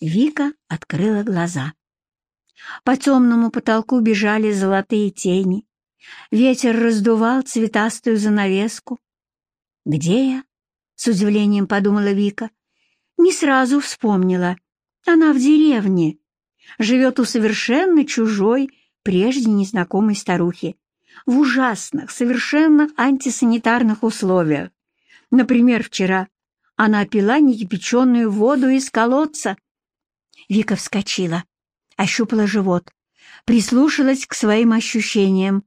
Вика открыла глаза. По темному потолку бежали золотые тени. Ветер раздувал цветастую занавеску. «Где я?» — с удивлением подумала Вика. Не сразу вспомнила. Она в деревне. Живет у совершенно чужой, прежде незнакомой старухи. В ужасных, совершенно антисанитарных условиях. Например, вчера она пила некипяченую воду из колодца. Вика вскочила, ощупала живот, прислушалась к своим ощущениям.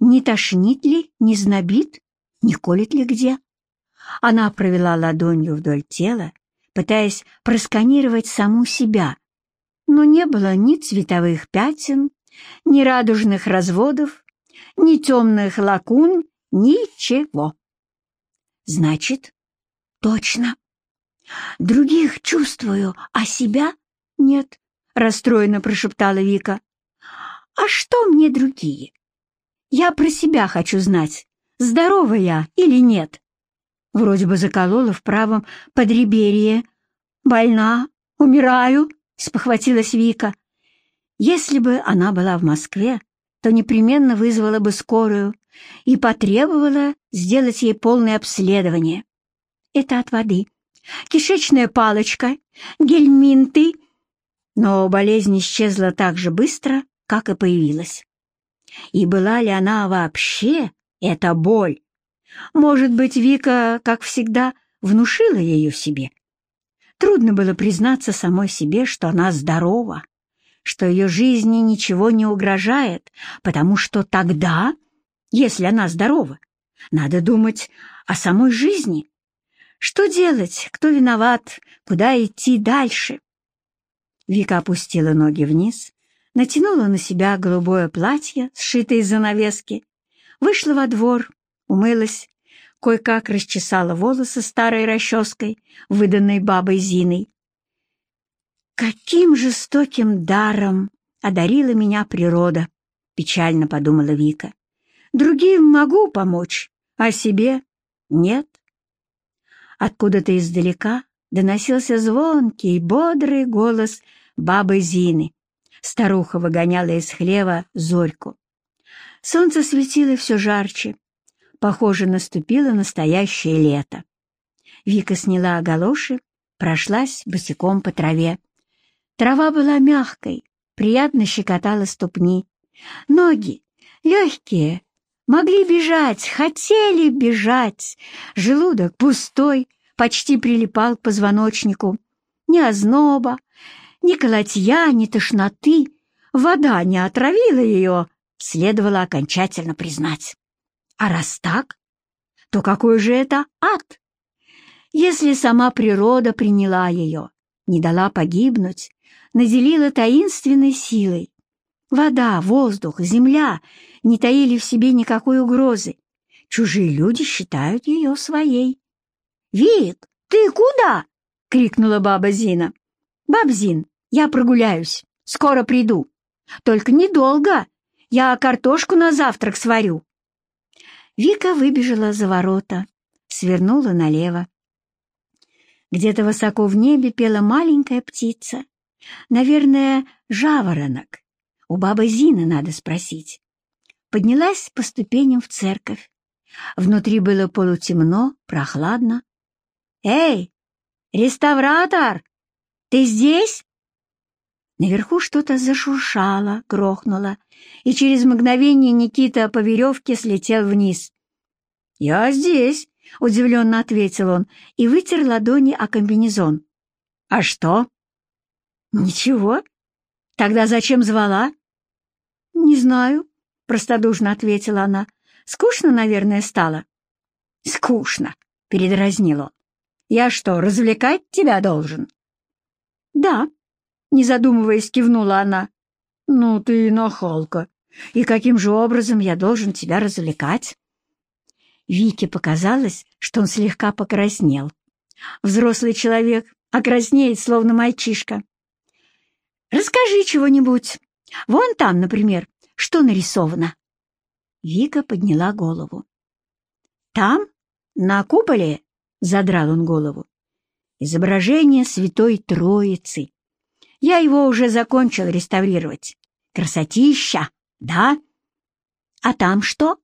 Не тошнит ли, не знобит, не колет ли где? Она провела ладонью вдоль тела, пытаясь просканировать саму себя, но не было ни цветовых пятен, ни радужных разводов, ни темных лакун, ничего. Значит, точно. Других чувствую, а себя нет, расстроенно прошептала Вика. А что мне другие? Я про себя хочу знать, здорова я или нет. Вроде бы заколола в правом подреберье. Больна, умираю, спохватилась Вика. Если бы она была в Москве, то непременно вызвала бы скорую и потребовала сделать ей полное обследование. Это от воды. Кишечная палочка, гельминты. Но болезнь исчезла так же быстро, как и появилась. И была ли она вообще, эта боль? Может быть, Вика, как всегда, внушила ее себе? Трудно было признаться самой себе, что она здорова, что ее жизни ничего не угрожает, потому что тогда, если она здорова, надо думать о самой жизни. Что делать, кто виноват, куда идти дальше? Вика опустила ноги вниз, натянула на себя голубое платье, сшитое из занавески, вышла во двор, умылась, кое-как расчесала волосы старой расческой, выданной бабой Зиной. «Каким жестоким даром одарила меня природа!» — печально подумала Вика. «Другим могу помочь, а себе нет». Откуда-то издалека доносился звонкий, бодрый голос бабы Зины. Старуха выгоняла из хлева зорьку. Солнце светило все жарче, Похоже, наступило настоящее лето. Вика сняла галоши, прошлась босиком по траве. Трава была мягкой, приятно щекотала ступни. Ноги, легкие, могли бежать, хотели бежать. Желудок пустой, почти прилипал к позвоночнику. Ни озноба, ни колотья, ни тошноты. Вода не отравила ее, следовало окончательно признать. А раз так, то какой же это ад? Если сама природа приняла ее, не дала погибнуть, наделила таинственной силой, вода, воздух, земля не таили в себе никакой угрозы, чужие люди считают ее своей. «Вик, ты куда?» — крикнула баба Зина. «Баб Зин, я прогуляюсь, скоро приду. Только недолго, я картошку на завтрак сварю». Вика выбежала за ворота, свернула налево. Где-то высоко в небе пела маленькая птица. Наверное, жаворонок. У бабы Зины надо спросить. Поднялась по ступеням в церковь. Внутри было полутемно, прохладно. «Эй, реставратор, ты здесь?» Наверху что-то зашуршало, грохнуло, и через мгновение Никита по веревке слетел вниз. «Я здесь», — удивленно ответил он и вытер ладони о комбинезон. «А что?» «Ничего. Тогда зачем звала?» «Не знаю», — простодушно ответила она. «Скучно, наверное, стало?» «Скучно», — передразнил он. «Я что, развлекать тебя должен?» «Да», не задумываясь, кивнула она. «Ну ты нахалка. И каким же образом я должен тебя развлекать?» Вике показалось, что он слегка покраснел. Взрослый человек окраснеет, словно мальчишка. «Расскажи чего-нибудь. Вон там, например, что нарисовано?» Вика подняла голову. «Там, на куполе?» — задрал он голову. «Изображение Святой Троицы Я его уже закончил реставрировать. Красотища, да? А там что?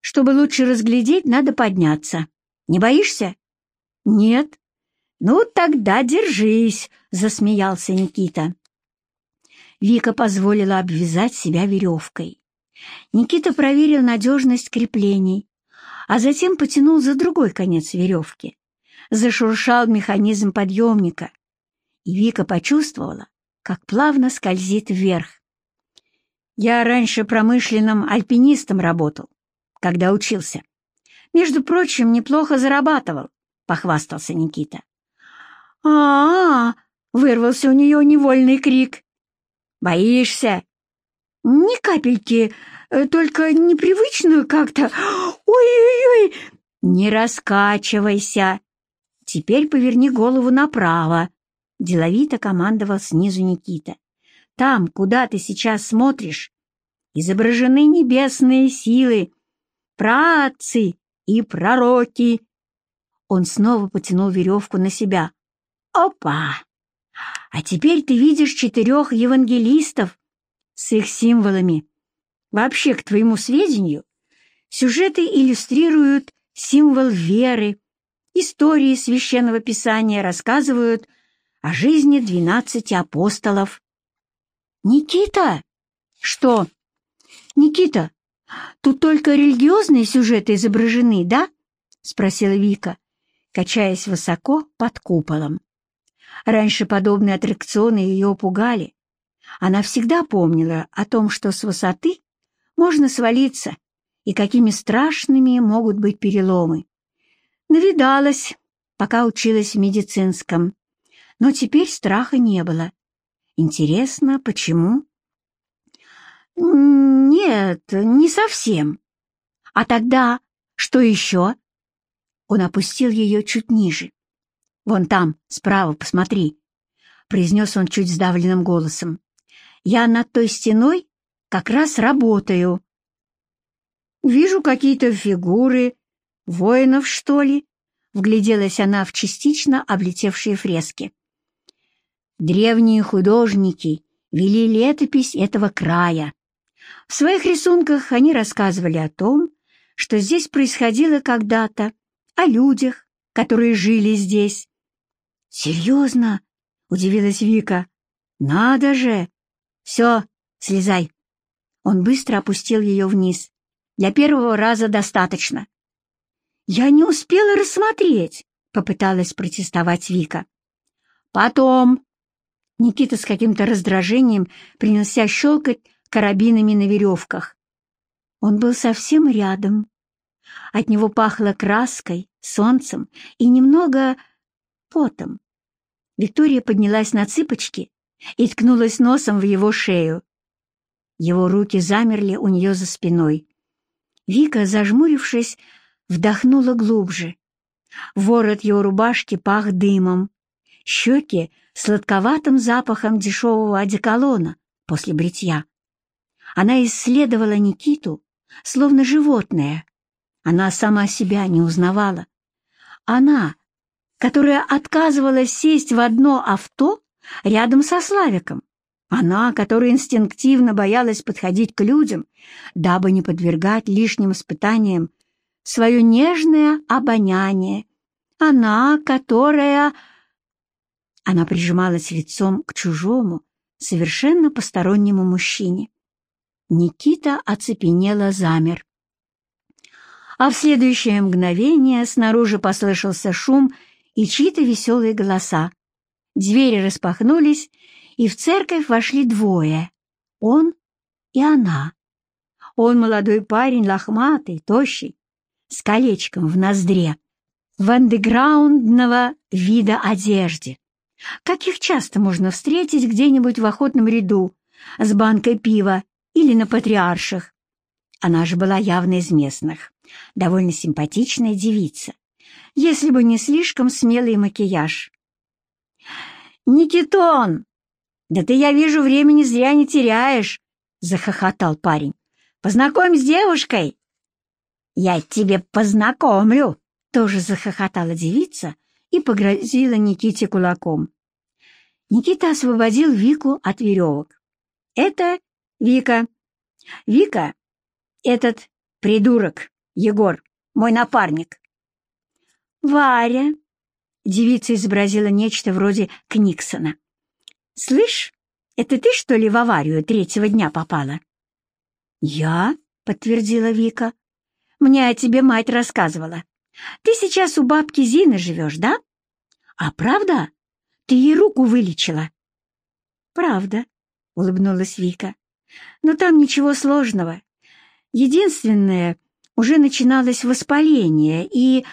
Чтобы лучше разглядеть, надо подняться. Не боишься? Нет. Ну, тогда держись, засмеялся Никита. Вика позволила обвязать себя веревкой. Никита проверил надежность креплений, а затем потянул за другой конец веревки. Зашуршал механизм подъемника, и Вика почувствовала, как плавно скользит вверх. «Я раньше промышленным альпинистом работал, когда учился. Между прочим, неплохо зарабатывал», — похвастался Никита. «А-а-а!» — вырвался у нее невольный крик. «Боишься?» «Ни капельки, э, только непривычную как-то. Ой-ой-ой!» «Не раскачивайся. Теперь поверни голову направо», — деловито командовал снизу Никита. «Там, куда ты сейчас смотришь, изображены небесные силы, праотцы и пророки». Он снова потянул веревку на себя. «Опа! А теперь ты видишь четырех евангелистов с их символами. Вообще, к твоему сведению, сюжеты иллюстрируют символ веры, истории священного писания рассказывают о жизни двенадцати апостолов. «Никита!» «Что?» «Никита, тут только религиозные сюжеты изображены, да?» — спросила Вика, качаясь высоко под куполом. Раньше подобные аттракционы ее пугали. Она всегда помнила о том, что с высоты можно свалиться и какими страшными могут быть переломы. Навидалась, пока училась в медицинском, но теперь страха не было. Интересно, почему? Нет, не совсем. А тогда что еще? Он опустил ее чуть ниже. «Вон там, справа, посмотри», — произнес он чуть сдавленным голосом. «Я над той стеной как раз работаю». «Вижу какие-то фигуры, воинов, что ли?» — вгляделась она в частично облетевшие фрески. Древние художники вели летопись этого края. В своих рисунках они рассказывали о том, что здесь происходило когда-то, о людях, которые жили здесь, «Серьезно?» — удивилась Вика. «Надо же! Все, слезай!» Он быстро опустил ее вниз. «Для первого раза достаточно». «Я не успела рассмотреть», — попыталась протестовать Вика. «Потом...» Никита с каким-то раздражением принялся щелкать карабинами на веревках. Он был совсем рядом. От него пахло краской, солнцем и немного потом. Виктория поднялась на цыпочки и ткнулась носом в его шею. Его руки замерли у нее за спиной. Вика, зажмурившись, вдохнула глубже. Ворот его рубашки пах дымом, щеки — сладковатым запахом дешевого одеколона после бритья. Она исследовала Никиту, словно животное. Она сама себя не узнавала. Она, которая отказывалась сесть в одно авто рядом со Славиком. Она, которая инстинктивно боялась подходить к людям, дабы не подвергать лишним испытаниям свое нежное обоняние. Она, которая... Она прижималась лицом к чужому, совершенно постороннему мужчине. Никита оцепенело замер. А в следующее мгновение снаружи послышался шум и чьи-то веселые голоса. Двери распахнулись, и в церковь вошли двое — он и она. Он молодой парень, лохматый, тощий, с колечком в ноздре, в андеграундного вида одежде. Каких часто можно встретить где-нибудь в охотном ряду с банкой пива или на патриарших. Она же была явно из местных, довольно симпатичная девица, если бы не слишком смелый макияж. «Никитон! Да ты, я вижу, времени зря не теряешь!» — захохотал парень. «Познакомь с девушкой!» «Я тебе познакомлю!» — тоже захохотала девица и погрозила Никите кулаком. Никита освободил Вику от веревок. «Это Вика. Вика — этот придурок, Егор, мой напарник». «Варя», — девица изобразила нечто вроде Книксона. «Слышь, это ты, что ли, в аварию третьего дня попала?» «Я?» — подтвердила Вика. «Мне о тебе мать рассказывала. Ты сейчас у бабки Зины живешь, да? А правда? Ты ей руку вылечила?» «Правда», — улыбнулась Вика. «Но там ничего сложного. Единственное, уже начиналось воспаление, и...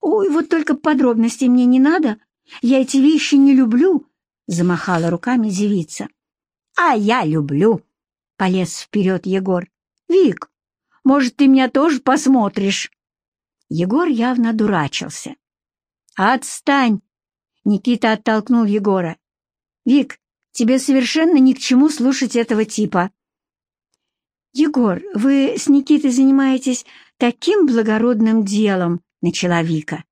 Ой, вот только подробностей мне не надо. Я эти вещи не люблю», — замахала руками девица. «А я люблю», — полез вперед Егор. «Вик, может, ты меня тоже посмотришь?» Егор явно дурачился. «Отстань!» — Никита оттолкнул Егора. «Вик, тебе совершенно ни к чему слушать этого типа». «Егор, вы с Никитой занимаетесь таким благородным делом», — начала Вика.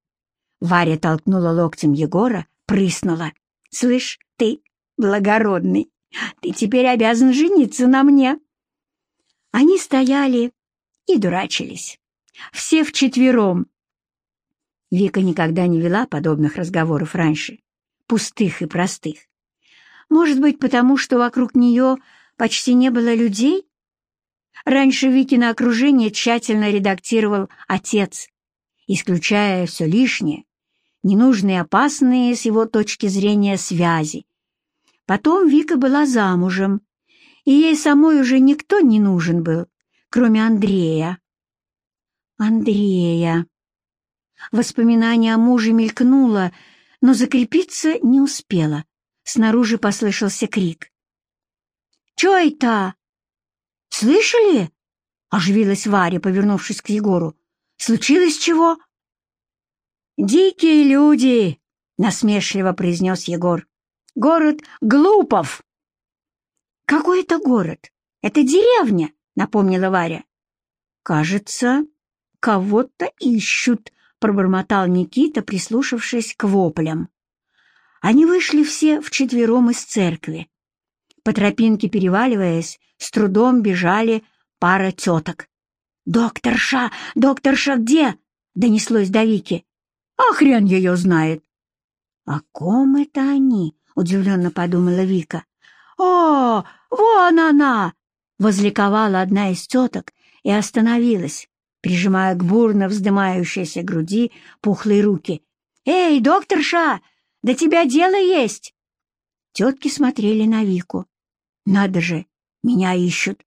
Варя толкнула локтем Егора, прыснула. «Слышь, ты благородный, ты теперь обязан жениться на мне». Они стояли и дурачились. Все вчетвером. Вика никогда не вела подобных разговоров раньше, пустых и простых. Может быть, потому что вокруг нее почти не было людей? Раньше Викино окружение тщательно редактировал отец, исключая все лишнее, ненужные опасные с его точки зрения связи. Потом Вика была замужем, и ей самой уже никто не нужен был, кроме Андрея. Андрея. Воспоминание о муже мелькнуло, но закрепиться не успело. Снаружи послышался крик. «Чё это?» «Слышали?» — оживилась Варя, повернувшись к Егору. «Случилось чего?» «Дикие люди!» — насмешливо произнес Егор. «Город Глупов!» «Какой это город? Это деревня!» — напомнила Варя. «Кажется, кого-то ищут», — пробормотал Никита, прислушавшись к воплям. Они вышли все вчетвером из церкви. По тропинке, переваливаясь, с трудом бежали пара теток. «Докторша! Докторша где?» — донеслось до Вики. «А хрен ее знает!» «О ком это они?» — удивленно подумала Вика. «О, вон она!» — возликовала одна из теток и остановилась, прижимая к бурно вздымающейся груди пухлые руки. «Эй, докторша, до тебя дело есть!» Тетки смотрели на Вику. «Надо же, меня ищут!»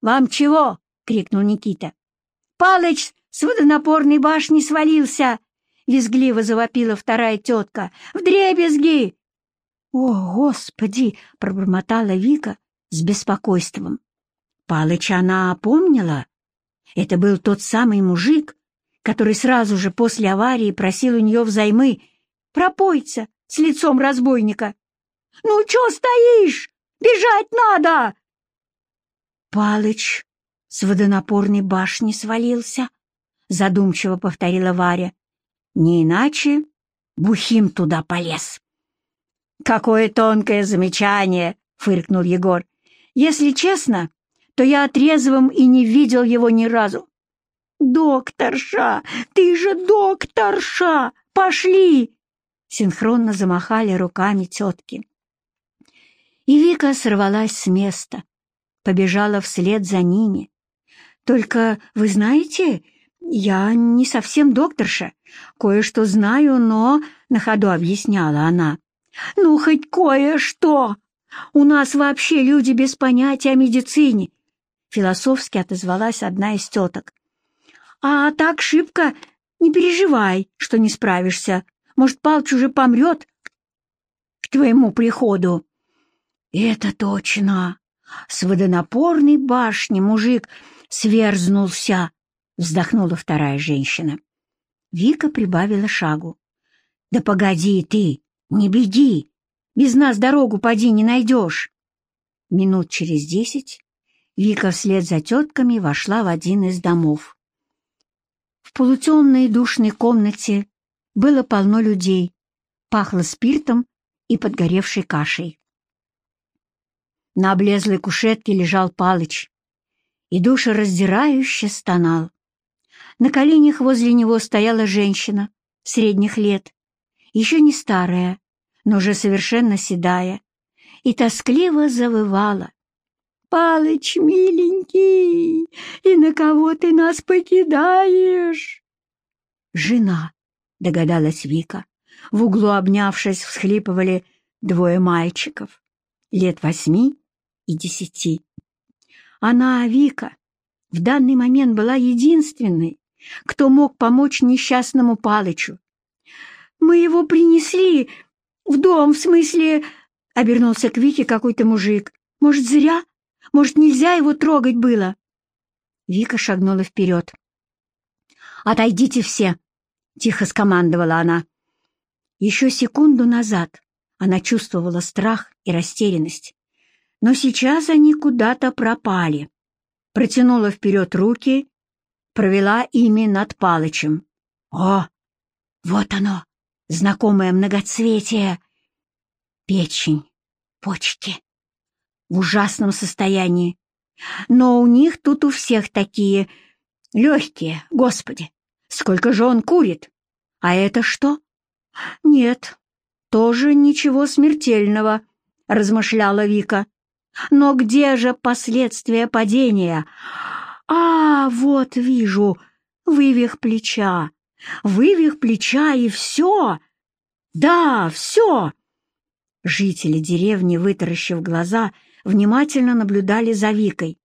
«Вам чего?» — крикнул Никита. «Палыч с водонапорной башни свалился!» — визгливо завопила вторая тетка. «Вдребезги!» «О, Господи!» — пробормотала Вика с беспокойством. Палыча она помнила. Это был тот самый мужик, который сразу же после аварии просил у нее взаймы пропойца с лицом разбойника. «Ну, чё стоишь? Бежать надо!» Палыч с водонапорной башни свалился, задумчиво повторила Варя. Не иначе Бухим туда полез. «Какое тонкое замечание!» — фыркнул Егор. «Если честно, то я отрезвым и не видел его ни разу». «Докторша! Ты же докторша! Пошли!» Синхронно замахали руками тетки. И Вика сорвалась с места, побежала вслед за ними. «Только, вы знаете, я не совсем докторша. Кое-что знаю, но...» — на ходу объясняла она. «Ну, хоть кое-что! У нас вообще люди без понятия о медицине!» Философски отозвалась одна из теток. «А так шибко не переживай, что не справишься. Может, Палч уже помрет к твоему приходу?» «Это точно! С водонапорной башни мужик сверзнулся!» — вздохнула вторая женщина. Вика прибавила шагу. «Да погоди ты! «Не беги! Без нас дорогу поди не найдешь!» Минут через десять Вика вслед за тетками вошла в один из домов. В полутемной душной комнате было полно людей, пахло спиртом и подгоревшей кашей. На облезлой кушетке лежал Палыч, и душераздирающе стонал. На коленях возле него стояла женщина средних лет, еще не старая, но уже совершенно седая, и тоскливо завывала. «Палыч, миленький, и на кого ты нас покидаешь?» «Жена», — догадалась Вика. В углу, обнявшись, всхлипывали двое мальчиков, лет восьми и десяти. Она, Вика, в данный момент была единственной, кто мог помочь несчастному Палычу. «Мы его принесли в дом, в смысле...» — обернулся к Вике какой-то мужик. «Может, зря? Может, нельзя его трогать было?» Вика шагнула вперед. «Отойдите все!» — тихо скомандовала она. Еще секунду назад она чувствовала страх и растерянность, но сейчас они куда-то пропали. Протянула вперед руки, провела ими над Палычем. О, вот оно, знакомое многоцветие! Печень, почки. В ужасном состоянии. Но у них тут у всех такие легкие, господи! Сколько же он курит! А это что? Нет, тоже ничего смертельного, размышляла Вика. Но где же последствия падения? А, вот вижу, вывих плеча, вывих плеча и все. Да, все. Жители деревни, вытаращив глаза, внимательно наблюдали за Викой.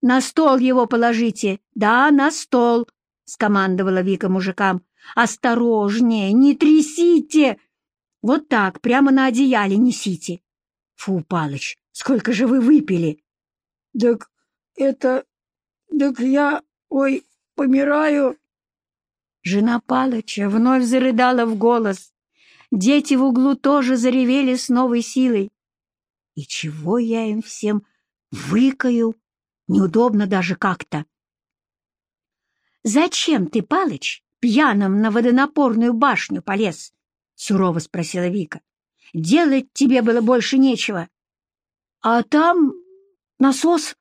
«На стол его положите! Да, на стол!» — скомандовала Вика мужикам. «Осторожнее, не трясите! Вот так, прямо на одеяле несите!» «Фу, Палыч, Сколько же вы выпили?» «Так это... так я... ой, помираю!» Жена Палыча вновь зарыдала в голос. Дети в углу тоже заревели с новой силой. «И чего я им всем выкаю? Неудобно даже как-то!» «Зачем ты, Палыч, пьяным на водонапорную башню полез?» — сурово спросила Вика. «Делать тебе было больше нечего». А там насос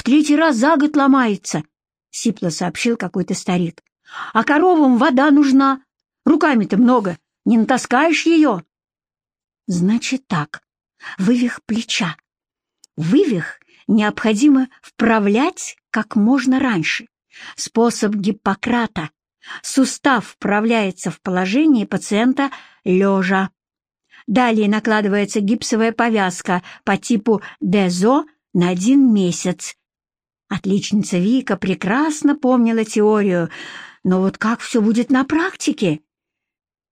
в третий раз за год ломается, — сипло сообщил какой-то старик. А коровам вода нужна. Руками-то много, не натаскаешь ее. Значит так, вывих плеча. Вывих необходимо вправлять как можно раньше. Способ Гиппократа. Сустав вправляется в положение пациента лежа. Далее накладывается гипсовая повязка по типу ДЕЗО на один месяц. Отличница Вика прекрасно помнила теорию, но вот как все будет на практике?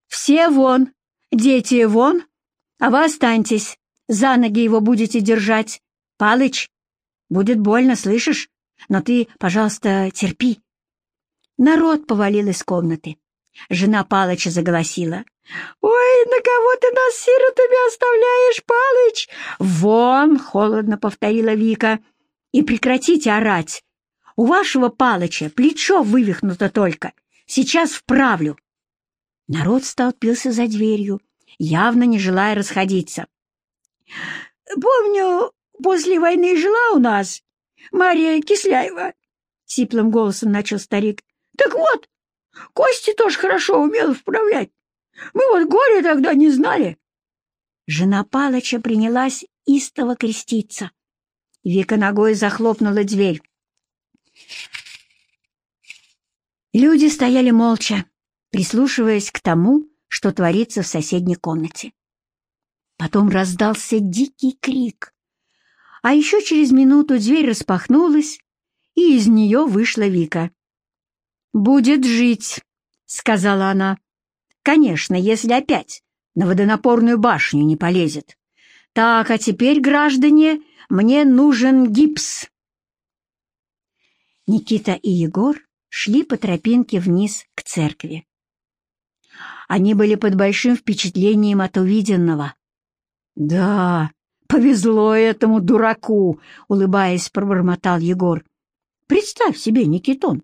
«Все вон! Дети вон! А вы останьтесь! За ноги его будете держать! Палыч! Будет больно, слышишь? Но ты, пожалуйста, терпи!» Народ повалил из комнаты. Жена Палыча заголосила. «Ой, на кого ты нас сиротами оставляешь, Палыч?» «Вон!» — холодно повторила Вика. «И прекратите орать! У вашего Палыча плечо вывихнуто только. Сейчас вправлю!» Народ столпился за дверью, явно не желая расходиться. «Помню, после войны жила у нас Мария Кисляева», — сиплым голосом начал старик. «Так вот, Кости тоже хорошо умела вправлять. Мы вот горе тогда не знали. Жена Палыча принялась истово креститься. Вика ногой захлопнула дверь. Люди стояли молча, прислушиваясь к тому, что творится в соседней комнате. Потом раздался дикий крик. А еще через минуту дверь распахнулась, и из нее вышла Вика. «Будет жить», — сказала она. «Конечно, если опять на водонапорную башню не полезет. Так, а теперь, граждане, мне нужен гипс». Никита и Егор шли по тропинке вниз к церкви. Они были под большим впечатлением от увиденного. «Да, повезло этому дураку!» — улыбаясь, пробормотал Егор. «Представь себе, Никитон,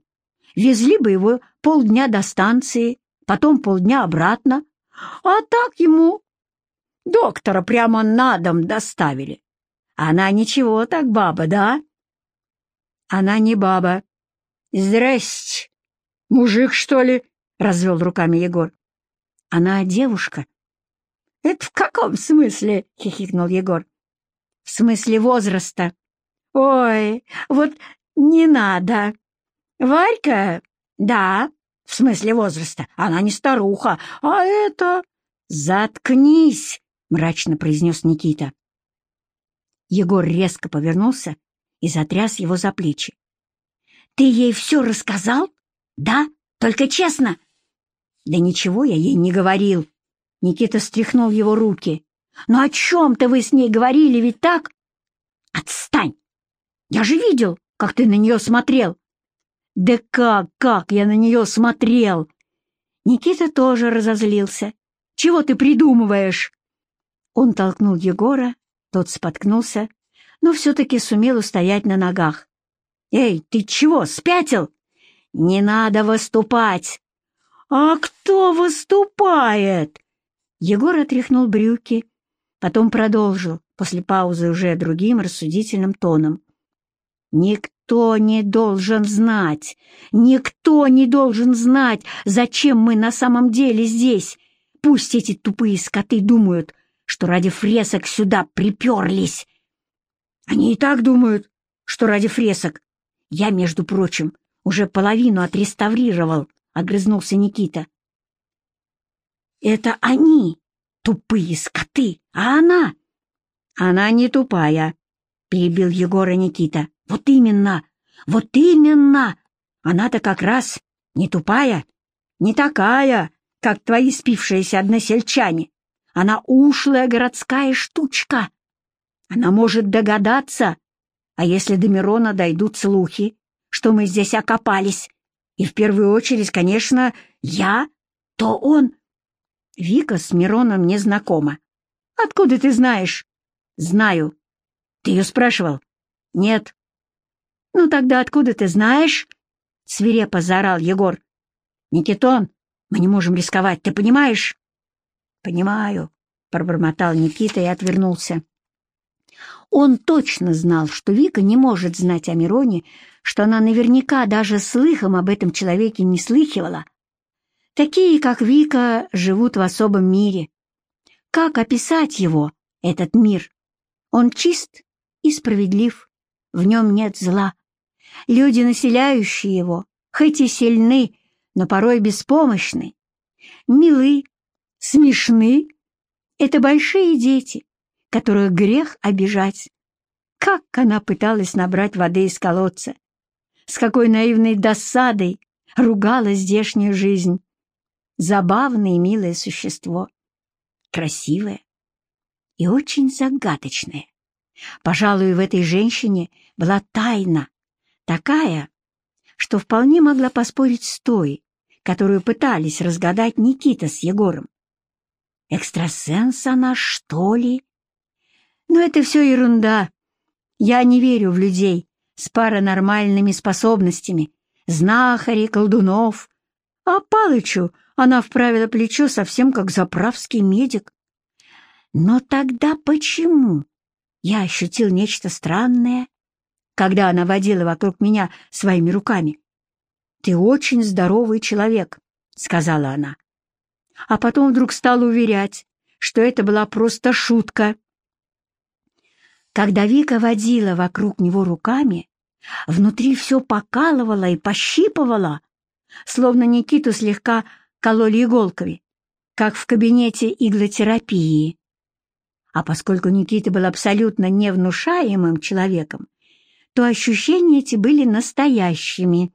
Везли бы его полдня до станции, потом полдня обратно. А так ему Доктора прямо на дом доставили. Она ничего так баба, да? Она не баба. Здрасте. Мужик, что ли? Развел руками Егор. Она девушка. Это в каком смысле? Хихикнул Егор. В смысле возраста. Ой, вот не надо. Варька? Да, в смысле возраста. Она не старуха, а это... Заткнись, мрачно произнес Никита. Егор резко повернулся и затряс его за плечи. «Ты ей все рассказал? Да? Только честно?» «Да ничего я ей не говорил». Никита стряхнул его руки. «Но о чем-то вы с ней говорили, ведь так?» «Отстань! Я же видел, как ты на нее смотрел!» «Да как, как я на нее смотрел!» Никита тоже разозлился. «Чего ты придумываешь?» Он толкнул Егора, тот споткнулся, но все-таки сумел устоять на ногах. «Эй, ты чего, спятил? Не надо выступать!» «А кто выступает?» Егор отряхнул брюки, потом продолжил, после паузы уже другим рассудительным тоном. «Никто не должен знать, никто не должен знать, зачем мы на самом деле здесь. Пусть эти тупые скоты думают, что ради фресок сюда приперлись. Они и так думают, что ради фресок. Я, между прочим, уже половину отреставрировал, — огрызнулся Никита. Это они, тупые скоты, а она... Она не тупая, — перебил Егора Никита. Вот именно, вот именно! Она-то как раз не тупая, не такая, как твои спившиеся односельчане. Она ушлая городская штучка. Она может догадаться, а если до Мирона дойдут слухи, что мы здесь окопались, и в первую очередь, конечно, я, то он... Вика с Мироном не знакома. Откуда ты знаешь? Знаю. Ты ее спрашивал? Нет. Ну тогда откуда ты знаешь? Свирепо заорал Егор. Никитон, мы не можем рисковать, ты понимаешь? «Понимаю», — пробормотал Никита и отвернулся. Он точно знал, что Вика не может знать о Мироне, что она наверняка даже слыхом об этом человеке не слыхивала. Такие, как Вика, живут в особом мире. Как описать его, этот мир? Он чист и справедлив, в нем нет зла. Люди, населяющие его, хоть и сильны, но порой беспомощны, милы, смешны. Это большие дети, которых грех обижать. Как она пыталась набрать воды из колодца, с какой наивной досадой ругала здешнюю жизнь. Забавное и милое существо, красивое и очень загадочное. Пожалуй, в этой женщине была тайна, такая, что вполне могла поспорить с той, которую пытались разгадать Никита с Егором. Экстрасенс она, что ли? Но это все ерунда. Я не верю в людей с паранормальными способностями, знахари, колдунов. А Палычу она вправила плечо совсем как заправский медик. Но тогда почему я ощутил нечто странное, когда она водила вокруг меня своими руками? «Ты очень здоровый человек», — сказала она а потом вдруг стал уверять, что это была просто шутка. Когда Вика водила вокруг него руками, внутри все покалывало и пощипывало, словно Никиту слегка кололи иголками, как в кабинете иглотерапии. А поскольку Никита был абсолютно невнушаемым человеком, то ощущения эти были настоящими.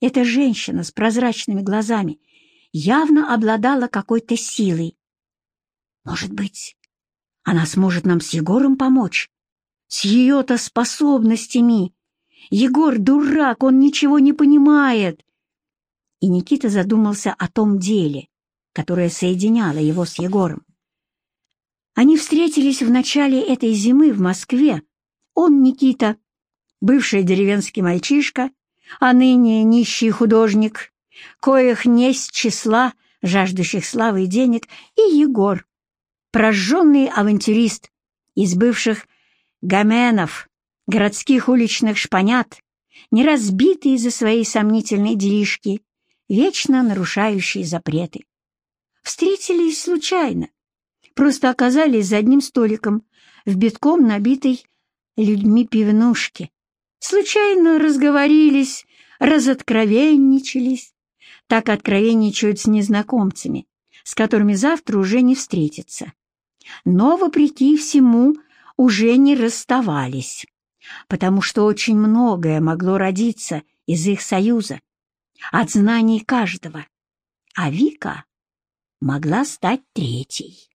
Эта женщина с прозрачными глазами явно обладала какой-то силой. Может быть, она сможет нам с Егором помочь? С ее-то способностями. Егор дурак, он ничего не понимает. И Никита задумался о том деле, которое соединяло его с Егором. Они встретились в начале этой зимы в Москве. Он, Никита, бывший деревенский мальчишка, а ныне нищий художник, коих не с числа жаждущих славы и денег, и Егор, прожженный авантюрист из бывших гаменов, городских уличных шпанят, не разбитый из-за своей сомнительной делишки, вечно нарушающие запреты. Встретились случайно, просто оказались за одним столиком в битком набитой людьми пивнушке. Случайно разговорились, разоткровенничались. Так откровенничают с незнакомцами, с которыми завтра уже не встретятся. Но, вопреки всему, уже не расставались, потому что очень многое могло родиться из их союза, от знаний каждого. А Вика могла стать третьей.